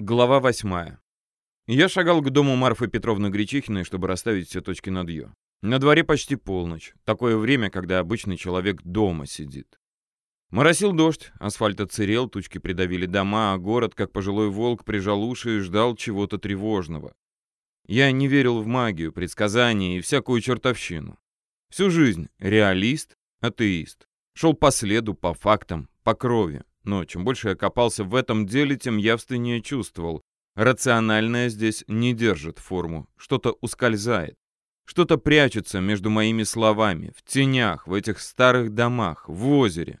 Глава восьмая. Я шагал к дому Марфы Петровны Гречихиной, чтобы расставить все точки над «ё». На дворе почти полночь. Такое время, когда обычный человек дома сидит. Моросил дождь, асфальт оцерел, тучки придавили дома, а город, как пожилой волк, прижал уши и ждал чего-то тревожного. Я не верил в магию, предсказания и всякую чертовщину. Всю жизнь реалист, атеист. Шел по следу, по фактам, по крови. Но чем больше я копался в этом деле, тем явственнее чувствовал. Рациональное здесь не держит форму, что-то ускользает. Что-то прячется между моими словами, в тенях, в этих старых домах, в озере.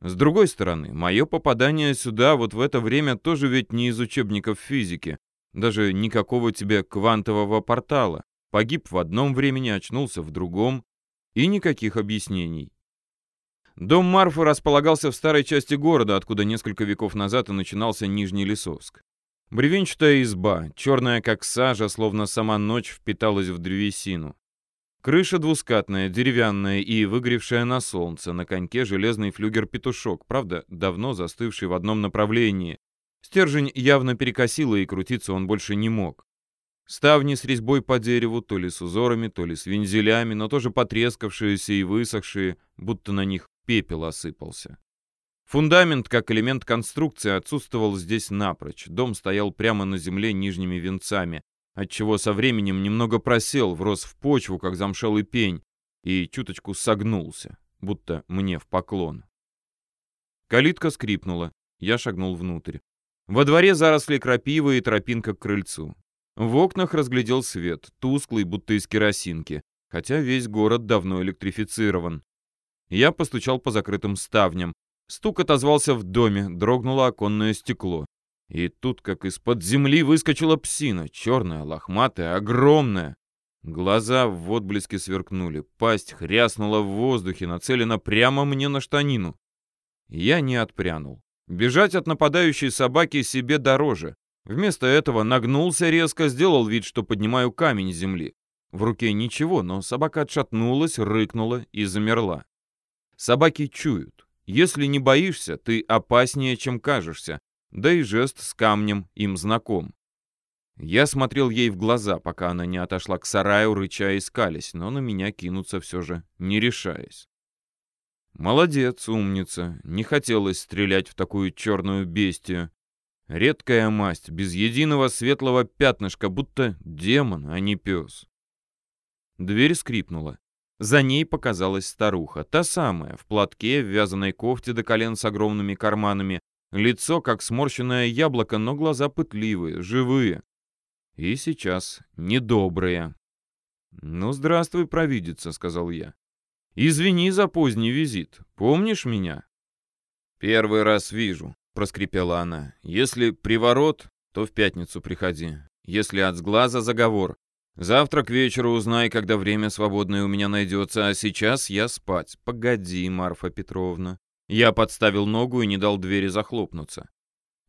С другой стороны, мое попадание сюда вот в это время тоже ведь не из учебников физики. Даже никакого тебе квантового портала. Погиб в одном времени, очнулся в другом. И никаких объяснений. Дом Марфы располагался в старой части города, откуда несколько веков назад и начинался Нижний Лесовск. Бревенчатая изба, черная как сажа, словно сама ночь впиталась в древесину. Крыша двускатная, деревянная и выгревшая на солнце, на коньке железный флюгер-петушок, правда, давно застывший в одном направлении. Стержень явно перекосило, и крутиться он больше не мог. Ставни с резьбой по дереву, то ли с узорами, то ли с вензелями, но тоже потрескавшиеся и высохшие, будто на них пепел осыпался. Фундамент, как элемент конструкции, отсутствовал здесь напрочь. Дом стоял прямо на земле нижними венцами, отчего со временем немного просел, врос в почву, как замшелый пень, и чуточку согнулся, будто мне в поклон. Калитка скрипнула. Я шагнул внутрь. Во дворе заросли крапивы и тропинка к крыльцу. В окнах разглядел свет, тусклый, будто из керосинки, хотя весь город давно электрифицирован. Я постучал по закрытым ставням. Стук отозвался в доме, дрогнуло оконное стекло. И тут, как из-под земли, выскочила псина, черная, лохматая, огромная. Глаза в отблеске сверкнули, пасть хряснула в воздухе, нацелена прямо мне на штанину. Я не отпрянул. Бежать от нападающей собаки себе дороже. Вместо этого нагнулся резко, сделал вид, что поднимаю камень с земли. В руке ничего, но собака отшатнулась, рыкнула и замерла. Собаки чуют. Если не боишься, ты опаснее, чем кажешься. Да и жест с камнем им знаком. Я смотрел ей в глаза, пока она не отошла к сараю, рыча и скались, но на меня кинуться все же не решаясь. Молодец, умница. Не хотелось стрелять в такую черную бестию. Редкая масть, без единого светлого пятнышка, будто демон, а не пес. Дверь скрипнула. За ней показалась старуха, та самая, в платке, в вязаной кофте до колен с огромными карманами, лицо как сморщенное яблоко, но глаза пытливые, живые. И сейчас недобрые. «Ну, здравствуй, провидица», — сказал я. «Извини за поздний визит. Помнишь меня?» «Первый раз вижу», — проскрипела она. «Если приворот, то в пятницу приходи. Если от сглаза заговор, Завтра к вечеру узнай, когда время свободное у меня найдется, а сейчас я спать. Погоди, Марфа Петровна. Я подставил ногу и не дал двери захлопнуться.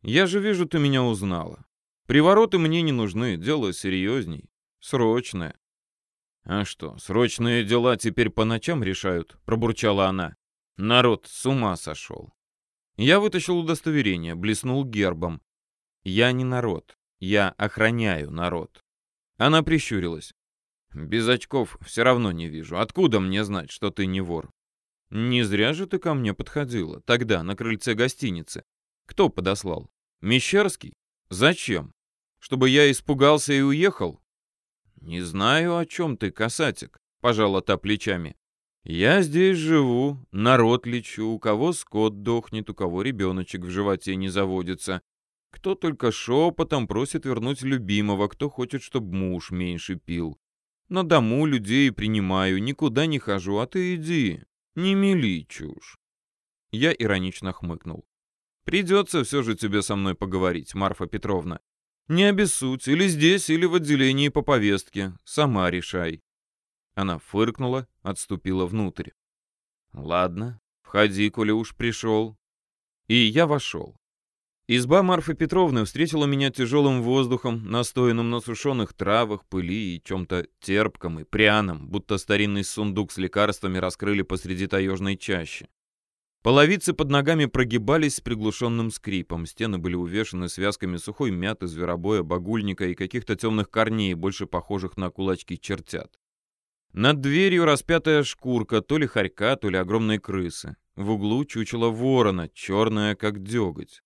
Я же вижу, ты меня узнала. Привороты мне не нужны, дело серьезней. Срочное. А что, срочные дела теперь по ночам решают? Пробурчала она. Народ с ума сошел. Я вытащил удостоверение, блеснул гербом. Я не народ, я охраняю народ. Она прищурилась. «Без очков все равно не вижу. Откуда мне знать, что ты не вор?» «Не зря же ты ко мне подходила. Тогда, на крыльце гостиницы. Кто подослал? Мещерский? Зачем? Чтобы я испугался и уехал?» «Не знаю, о чем ты, касатик», — пожала та плечами. «Я здесь живу, народ лечу, у кого скот дохнет, у кого ребеночек в животе не заводится. Кто только шепотом просит вернуть любимого, кто хочет, чтобы муж меньше пил. На дому людей принимаю, никуда не хожу, а ты иди, не мели чушь. Я иронично хмыкнул. Придется все же тебе со мной поговорить, Марфа Петровна. Не обессудь, или здесь, или в отделении по повестке. Сама решай. Она фыркнула, отступила внутрь. Ладно, входи, коли уж пришел. И я вошел. Изба Марфы Петровны встретила меня тяжелым воздухом, настоянным на сушеных травах, пыли и чем-то терпком и пряном, будто старинный сундук с лекарствами раскрыли посреди таежной чащи. Половицы под ногами прогибались с приглушенным скрипом, стены были увешаны связками сухой мяты, зверобоя, багульника и каких-то темных корней, больше похожих на кулачки чертят. Над дверью распятая шкурка, то ли хорька, то ли огромной крысы. В углу чучело ворона, черное, как деготь.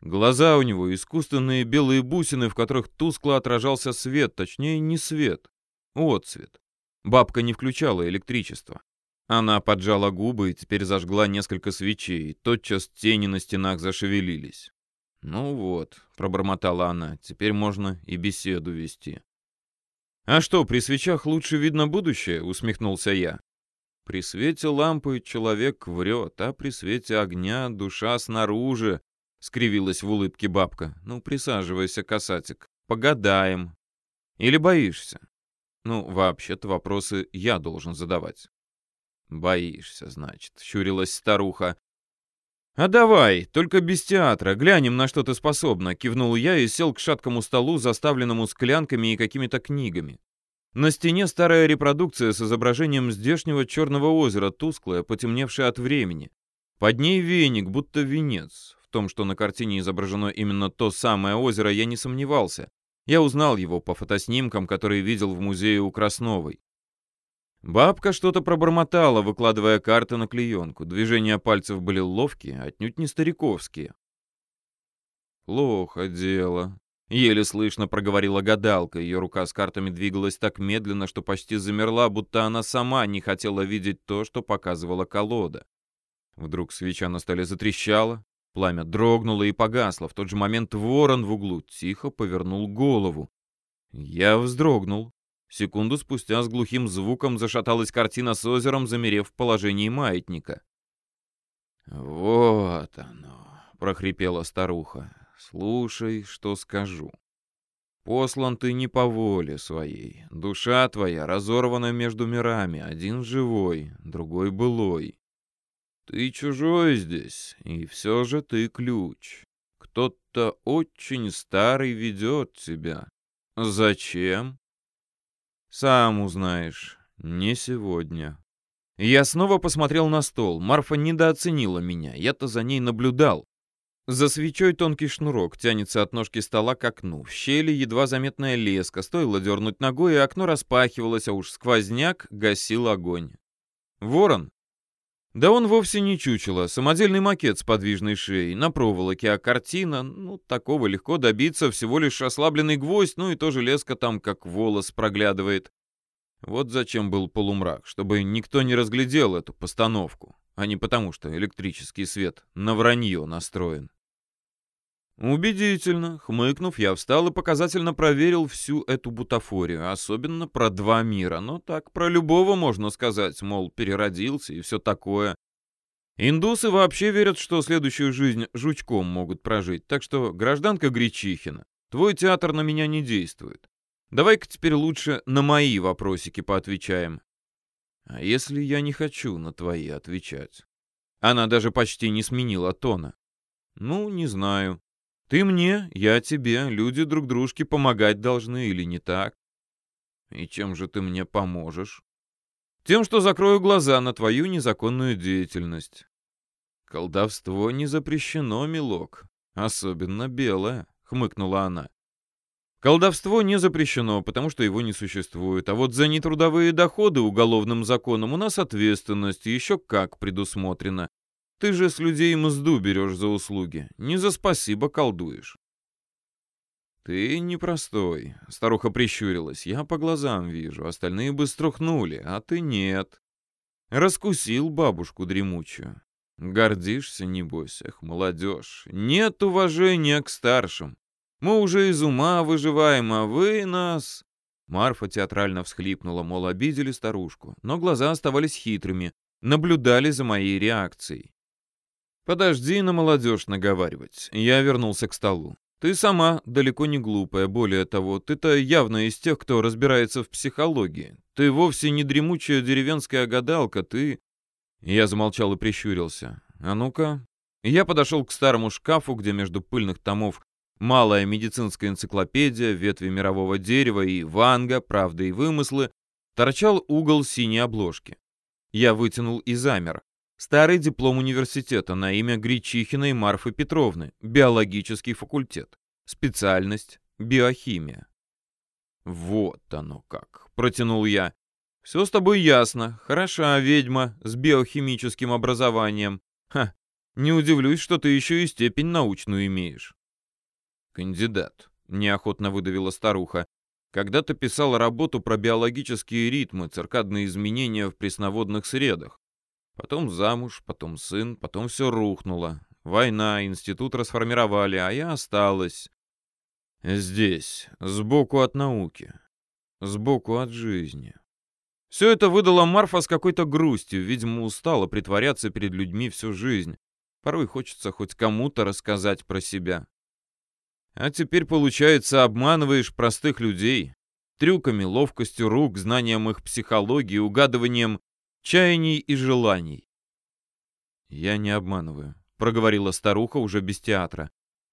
Глаза у него искусственные белые бусины, в которых тускло отражался свет, точнее, не свет, отцвет. Бабка не включала электричество. Она поджала губы и теперь зажгла несколько свечей. Тотчас тени на стенах зашевелились. «Ну вот», — пробормотала она, — «теперь можно и беседу вести». «А что, при свечах лучше видно будущее?» — усмехнулся я. «При свете лампы человек врет, а при свете огня душа снаружи», — скривилась в улыбке бабка. «Ну, присаживайся, касатик, погадаем. Или боишься?» «Ну, вообще-то вопросы я должен задавать». «Боишься, значит», — щурилась старуха. «А давай, только без театра, глянем, на что ты способна», — кивнул я и сел к шаткому столу, заставленному склянками и какими-то книгами. На стене старая репродукция с изображением здешнего черного озера, тусклая, потемневшая от времени. Под ней веник, будто венец. Том, что на картине изображено именно то самое озеро, я не сомневался. Я узнал его по фотоснимкам, которые видел в музее у Красновой. Бабка что-то пробормотала, выкладывая карты на клеенку. Движения пальцев были ловкие, отнюдь не стариковские. «Плохо дело», — еле слышно проговорила гадалка. Ее рука с картами двигалась так медленно, что почти замерла, будто она сама не хотела видеть то, что показывала колода. Вдруг свеча на столе затрещала, пламя дрогнуло и погасло. В тот же момент ворон в углу тихо повернул голову. Я вздрогнул. Секунду спустя с глухим звуком зашаталась картина с озером, замерев в положении маятника. «Вот оно», — прохрипела старуха. «Слушай, что скажу. Послан ты не по воле своей. Душа твоя разорвана между мирами, один живой, другой былой. Ты чужой здесь, и все же ты ключ. Кто-то очень старый ведет тебя. Зачем? «Сам узнаешь. Не сегодня». Я снова посмотрел на стол. Марфа недооценила меня. Я-то за ней наблюдал. За свечой тонкий шнурок тянется от ножки стола к окну. В щели едва заметная леска. Стоило дернуть ногой, и окно распахивалось, а уж сквозняк гасил огонь. Ворон? Да он вовсе не чучело. Самодельный макет с подвижной шеей. На проволоке, а картина... Ну, такого легко добиться. Всего лишь ослабленный гвоздь, ну и тоже леска там как волос проглядывает. Вот зачем был полумрак, чтобы никто не разглядел эту постановку, а не потому, что электрический свет на вранье настроен. Убедительно. Хмыкнув, я встал и показательно проверил всю эту бутафорию, особенно про два мира. Но так про любого можно сказать, мол, переродился и все такое. Индусы вообще верят, что следующую жизнь жучком могут прожить, так что, гражданка Гречихина, твой театр на меня не действует. Давай-ка теперь лучше на мои вопросики поотвечаем. А если я не хочу на твои отвечать? Она даже почти не сменила тона. Ну, не знаю. Ты мне, я тебе, люди друг дружке помогать должны или не так? И чем же ты мне поможешь? Тем, что закрою глаза на твою незаконную деятельность. Колдовство не запрещено, милок, особенно белое, хмыкнула она. Колдовство не запрещено, потому что его не существует, а вот за нетрудовые доходы уголовным законом у нас ответственность еще как предусмотрена. Ты же с людей мзду берешь за услуги, не за спасибо колдуешь. Ты непростой. Старуха прищурилась. Я по глазам вижу, остальные бы струхнули, а ты нет. Раскусил бабушку дремучую. Гордишься, небось, эх, молодежь. Нет уважения к старшим. Мы уже из ума выживаем, а вы нас...» Марфа театрально всхлипнула, мол, обидели старушку, но глаза оставались хитрыми, наблюдали за моей реакцией. «Подожди на молодежь наговаривать». Я вернулся к столу. «Ты сама далеко не глупая, более того, ты-то явно из тех, кто разбирается в психологии. Ты вовсе не дремучая деревенская гадалка, ты...» Я замолчал и прищурился. «А ну-ка». Я подошел к старому шкафу, где между пыльных томов малая медицинская энциклопедия, ветви мирового дерева и ванга, правда и вымыслы, торчал угол синей обложки. Я вытянул и замер. Старый диплом университета на имя Гречихиной Марфы Петровны, биологический факультет. Специальность — биохимия. «Вот оно как», — протянул я. «Все с тобой ясно. Хороша ведьма с биохимическим образованием. Ха, не удивлюсь, что ты еще и степень научную имеешь». «Кандидат», — неохотно выдавила старуха. «Когда-то писал работу про биологические ритмы, циркадные изменения в пресноводных средах. Потом замуж, потом сын, потом все рухнуло. Война, институт расформировали, а я осталась. Здесь, сбоку от науки, сбоку от жизни. Все это выдала Марфа с какой-то грустью, видимо, устала притворяться перед людьми всю жизнь. Порой хочется хоть кому-то рассказать про себя. А теперь, получается, обманываешь простых людей трюками, ловкостью рук, знанием их психологии, угадыванием чаяний и желаний. «Я не обманываю», — проговорила старуха уже без театра.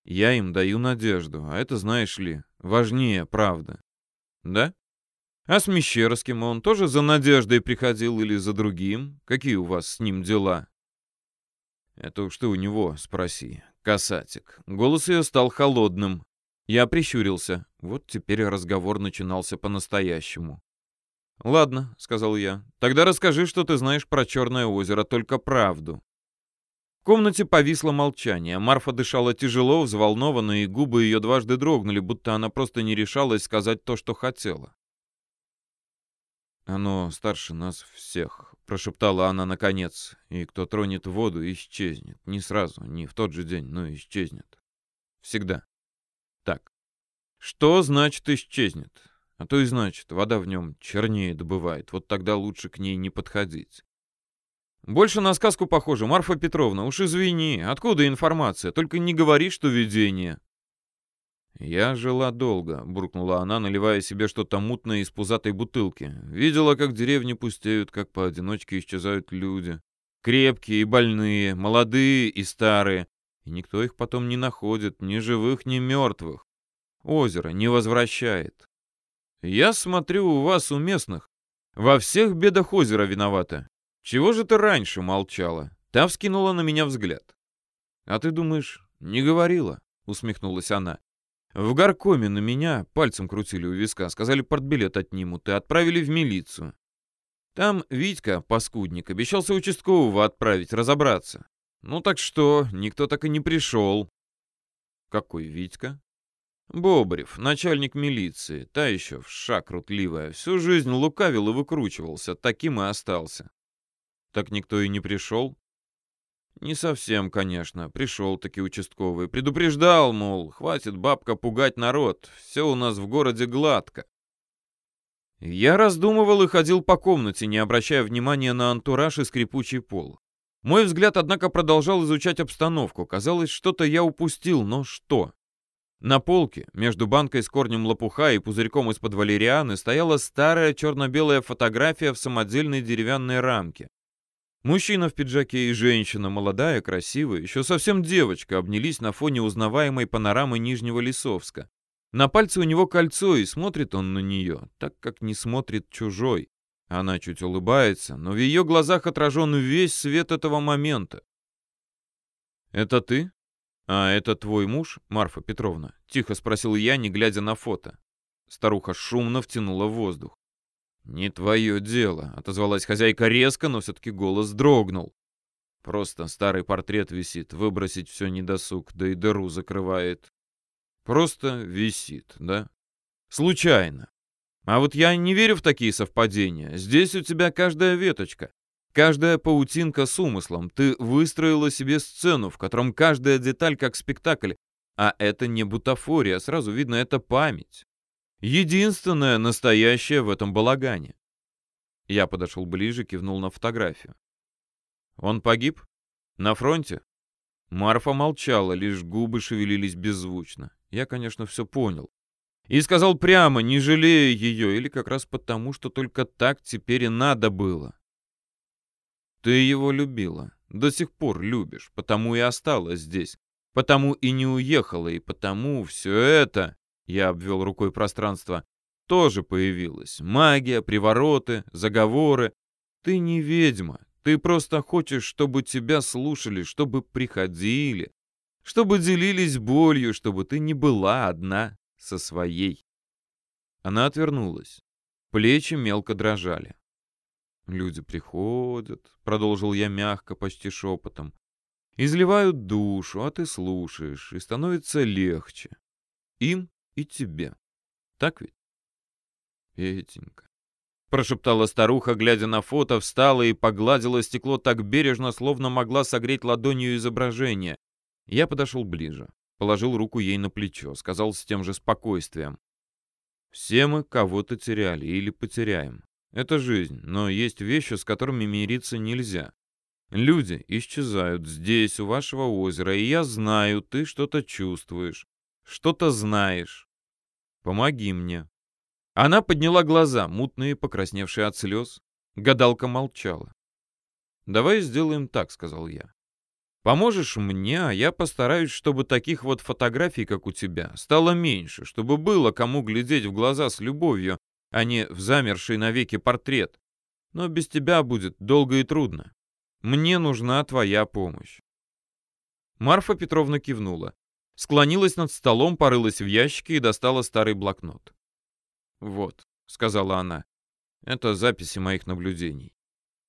Я им даю надежду, а это, знаешь ли, важнее, правда. Да? А с Мещерским он тоже за надеждой приходил или за другим? Какие у вас с ним дела? Это уж ты у него спроси, касатик. Голос ее стал холодным. Я прищурился. Вот теперь разговор начинался по-настоящему. «Ладно», — сказал я, — «тогда расскажи, что ты знаешь про Черное озеро, только правду» комнате повисло молчание. Марфа дышала тяжело, взволнованно, и губы ее дважды дрогнули, будто она просто не решалась сказать то, что хотела. «Оно старше нас всех», — прошептала она наконец, «и кто тронет воду, исчезнет. Не сразу, не в тот же день, но исчезнет. Всегда. Так. Что значит исчезнет? А то и значит, вода в нем чернее добывает. Вот тогда лучше к ней не подходить. «Больше на сказку похоже, Марфа Петровна. Уж извини, откуда информация? Только не говори, что видение». «Я жила долго», — буркнула она, наливая себе что-то мутное из пузатой бутылки. «Видела, как деревни пустеют, как поодиночке исчезают люди. Крепкие и больные, молодые и старые. И никто их потом не находит, ни живых, ни мертвых. Озеро не возвращает. Я смотрю, у вас, у местных, во всех бедах озера виновата. «Чего же ты раньше молчала?» Та вскинула на меня взгляд. «А ты думаешь, не говорила?» — усмехнулась она. «В горкоме на меня пальцем крутили у виска, сказали, портбилет отнимут и отправили в милицию. Там Витька, паскудник, обещался участкового отправить, разобраться. Ну так что, никто так и не пришел». «Какой Витька?» Бобрев, начальник милиции, та еще в шаг рутливая, всю жизнь лукавил и выкручивался, таким и остался. Так никто и не пришел? Не совсем, конечно. Пришел таки участковый. Предупреждал, мол, хватит бабка пугать народ. Все у нас в городе гладко. Я раздумывал и ходил по комнате, не обращая внимания на антураж и скрипучий пол. Мой взгляд, однако, продолжал изучать обстановку. Казалось, что-то я упустил, но что? На полке, между банкой с корнем лопуха и пузырьком из-под валерианы, стояла старая черно-белая фотография в самодельной деревянной рамке. Мужчина в пиджаке и женщина, молодая, красивая, еще совсем девочка, обнялись на фоне узнаваемой панорамы Нижнего Лесовска. На пальце у него кольцо, и смотрит он на нее, так как не смотрит чужой. Она чуть улыбается, но в ее глазах отражен весь свет этого момента. «Это ты? А это твой муж, Марфа Петровна?» — тихо спросил я, не глядя на фото. Старуха шумно втянула воздух. «Не твое дело», — отозвалась хозяйка резко, но все-таки голос дрогнул. «Просто старый портрет висит, выбросить все недосуг, да и дыру закрывает. Просто висит, да? Случайно. А вот я не верю в такие совпадения. Здесь у тебя каждая веточка, каждая паутинка с умыслом. Ты выстроила себе сцену, в котором каждая деталь как спектакль, а это не бутафория, сразу видно, это память. Единственное настоящее в этом балагане. Я подошел ближе, кивнул на фотографию. Он погиб? На фронте? Марфа молчала, лишь губы шевелились беззвучно. Я, конечно, все понял. И сказал прямо, не жалея ее, или как раз потому, что только так теперь и надо было. Ты его любила, до сих пор любишь, потому и осталась здесь, потому и не уехала, и потому все это я обвел рукой пространство, тоже появилась. Магия, привороты, заговоры. Ты не ведьма, Ты просто хочешь, чтобы тебя слушали, чтобы приходили, чтобы делились болью, чтобы ты не была одна со своей. Она отвернулась. Плечи мелко дрожали. Люди приходят, продолжил я мягко, почти шепотом. Изливают душу, а ты слушаешь, и становится легче. Им и тебе. Так ведь? Петенька. Прошептала старуха, глядя на фото, встала и погладила стекло так бережно, словно могла согреть ладонью изображение. Я подошел ближе, положил руку ей на плечо, сказал с тем же спокойствием. «Все мы кого-то теряли или потеряем. Это жизнь, но есть вещи, с которыми мириться нельзя. Люди исчезают здесь, у вашего озера, и я знаю, ты что-то чувствуешь, что-то знаешь. Помоги мне». Она подняла глаза, мутные, покрасневшие от слез. Гадалка молчала. «Давай сделаем так», — сказал я. «Поможешь мне, а я постараюсь, чтобы таких вот фотографий, как у тебя, стало меньше, чтобы было кому глядеть в глаза с любовью, а не в замерший навеки портрет. Но без тебя будет долго и трудно. Мне нужна твоя помощь». Марфа Петровна кивнула. Склонилась над столом, порылась в ящике и достала старый блокнот. «Вот», — сказала она, — «это записи моих наблюдений».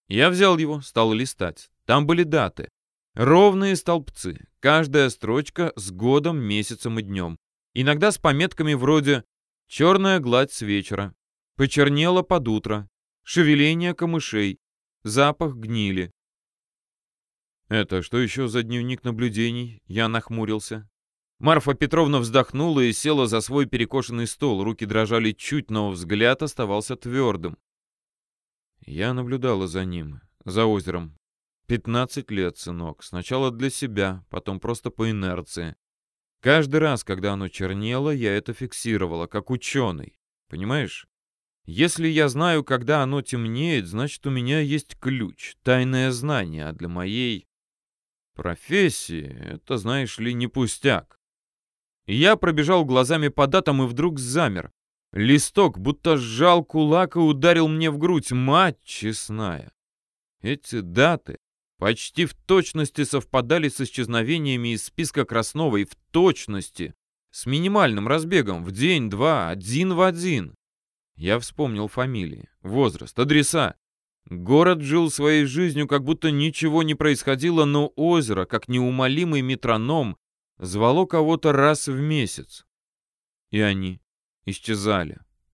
Я взял его, стал листать. Там были даты. Ровные столбцы, каждая строчка с годом, месяцем и днем. Иногда с пометками вроде «черная гладь с вечера», «почернела под утро», «шевеление камышей», «запах гнили». «Это что еще за дневник наблюдений?» Я нахмурился. Марфа Петровна вздохнула и села за свой перекошенный стол. Руки дрожали чуть, но взгляд оставался твердым. Я наблюдала за ним, за озером. Пятнадцать лет, сынок. Сначала для себя, потом просто по инерции. Каждый раз, когда оно чернело, я это фиксировала, как ученый. Понимаешь? Если я знаю, когда оно темнеет, значит, у меня есть ключ, тайное знание, а для моей профессии это, знаешь ли, не пустяк. Я пробежал глазами по датам и вдруг замер. Листок будто сжал кулак и ударил мне в грудь. Мать честная! Эти даты почти в точности совпадали с исчезновениями из списка Красновой в точности, с минимальным разбегом в день-два, один в один. Я вспомнил фамилии, возраст, адреса. Город жил своей жизнью, как будто ничего не происходило, но озеро, как неумолимый метроном, звало кого-то раз в месяц. И они исчезали.